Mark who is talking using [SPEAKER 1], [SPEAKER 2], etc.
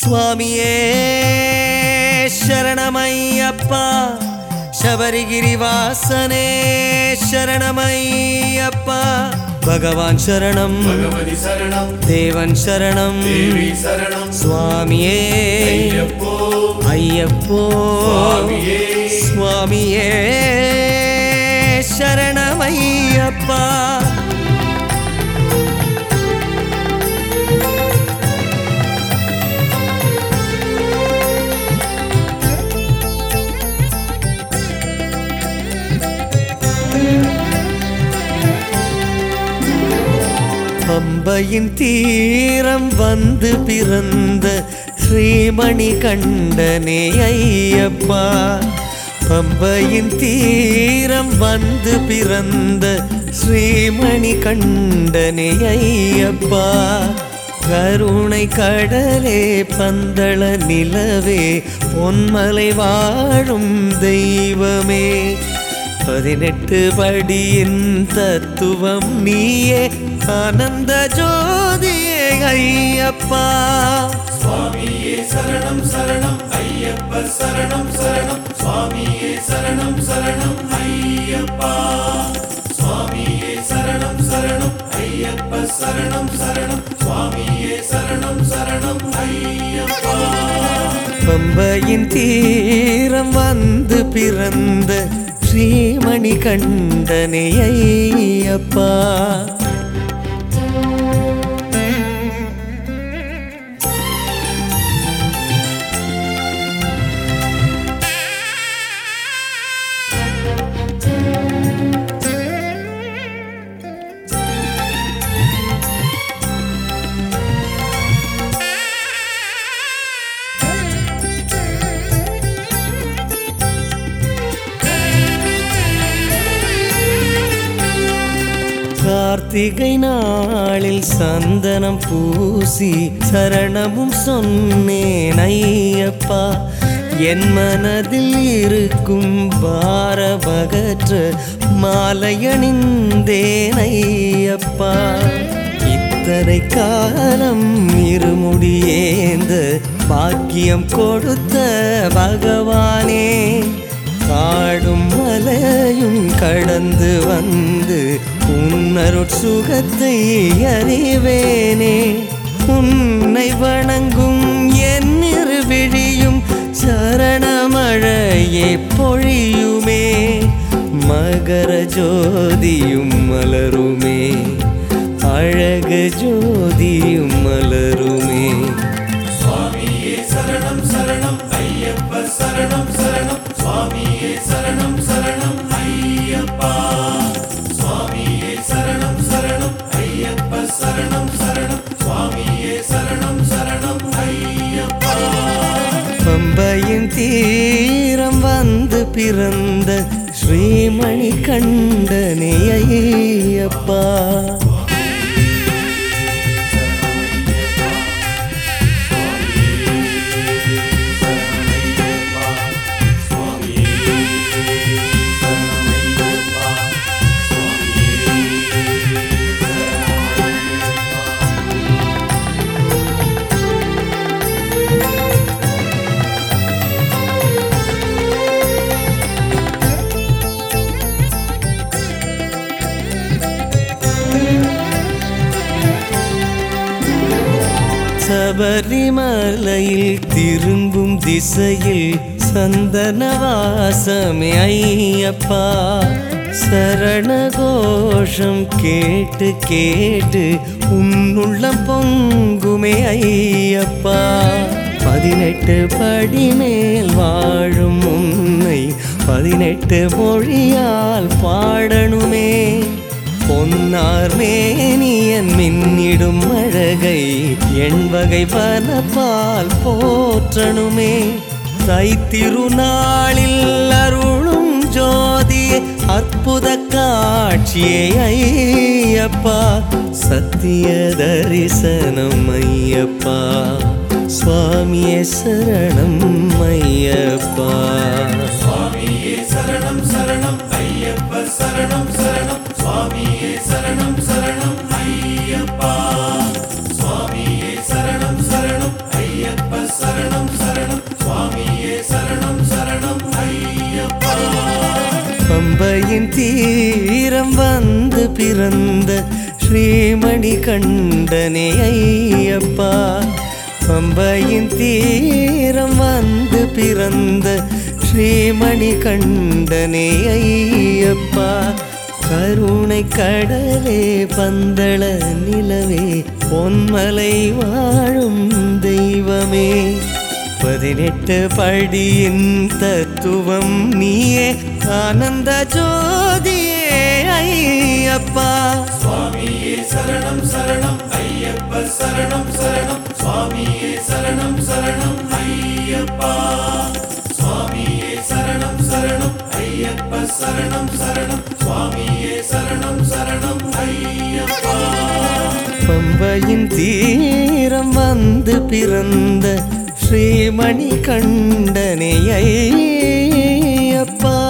[SPEAKER 1] சுவாமியே சரணமையப்பா. சபரிகிரிவாசனே சரணமையப்பா. பகவான் சரணம் தேவன் சரணம். சுவாமியே
[SPEAKER 2] ஐயப்போ சுவாமியே
[SPEAKER 1] சரணமையப்பா. பம்பையின் தீரம் வந்து பிறந்த ஸ்ரீமணி கண்டனே ஐயப்பா. பம்பையின் தீரம் வந்து பிறந்த ஸ்ரீமணி கண்டனே ஐயப்பா. கருணை கடலே பந்தள நிலவே பொன்மலை வாழும் தெய்வமே. பதினெட்டு படியின் தத்துவம் நீயே ஆனந்த ஜோதியே ஐயப்பா.
[SPEAKER 2] சுவாமியே சரணம் சரணம் ஐயப்ப சரணம் சரணம். சுவாமியே சரணம் சரணம் ஐயப்பா. சுவாமியே சரணம் சரணம் ஐயப்ப சரணம் சரணம். சுவாமியே சரணம் சரணம் ஐயப்பா.
[SPEAKER 1] பம்பையின் தீரம் வந்து பிறந்த ஸ்ரீமணி கண்டனையப்பா கார்த்திகை நாளில் சந்தனம் பூசி சரணமும் சொன்னேன் ஐயப்பா என் மனதில் இருக்கும் பாரமகற்ற மாலையணிந்தேன் ஐயப்பா இத்தனை காலம் இருமுடியேந்த பாக்கியம் கொடுத்த பகவானே காடும் மலையும் கடந்து வந்து உன்னருட் சுகத்தை அறிவேனே. உன்னை வணங்கும் என் விழியும் சரணமழையே பொழியுமே. மகர ஜோதியும் மலருமே. அழகு
[SPEAKER 2] ஜோ
[SPEAKER 1] பம்பையின் தீரம் வந்து பிறந்த ஸ்ரீமணி கண்டனே ஐயப்பா சபரிமலையில் திரும்பும் திசையில் சந்தனவாசமே. ஐயப்பா சரணகோஷம் கேட்டு கேட்டு உன்னுள்ளம் பொங்குமே ஐயப்பா. பதினெட்டு படிமேல் வாழும் உன்னை பதினெட்டு மொழியால் பாடணுமே. பொன்னார் மேனியன் மின்னிடும் அழகை எண்வகை வனப்பால் போற்றணுமே. தைத்திருநாளில் அருளும் ஜோதியே அற்புத காட்சியை ஐயப்பா. சத்திய தரிசனம் ஐயப்பா. சுவாமியே சரணம் ஐயப்பா.
[SPEAKER 2] சுவாமியே சரணம் சரணம் ஐயப்ப சரணம் சரணம் சரணம் ஐயப்பா. சுவாமியே சரணம் சரணம் ஐயப்ப சரணம் சரணம். சுவாமியே சரணம் சரணம் ஐயப்பா.
[SPEAKER 1] பம்பையின் தீரம் வந்து பிறந்த ஸ்ரீமணி கண்டனே ஐயப்பா. பம்பையின் தீரம் வந்து பிறந்த ஸ்ரீமணி கண்டனே ஐயப்பா. கருணை கடலே பந்தள நிலவே பொன்மலை வாழும் தெய்வமே. பதினெட்டு படியின் தத்துவம் நீயே ஆனந்த ஜோதியே ஐயப்பா.
[SPEAKER 2] சுவாமியே சரணம் சரணம் ஐயப்ப சரணம் சரணம். சுவாமியே சரணம் சரணம் ஐயப்பா. ஐயப்ப சரணம் சரணம். சுவாமியே சரணம் சரணம். ஐயப்பா.
[SPEAKER 1] பம்பையின் தீரம் வந்து பிறந்த ஸ்ரீமணி கண்டனை ஐயப்பா.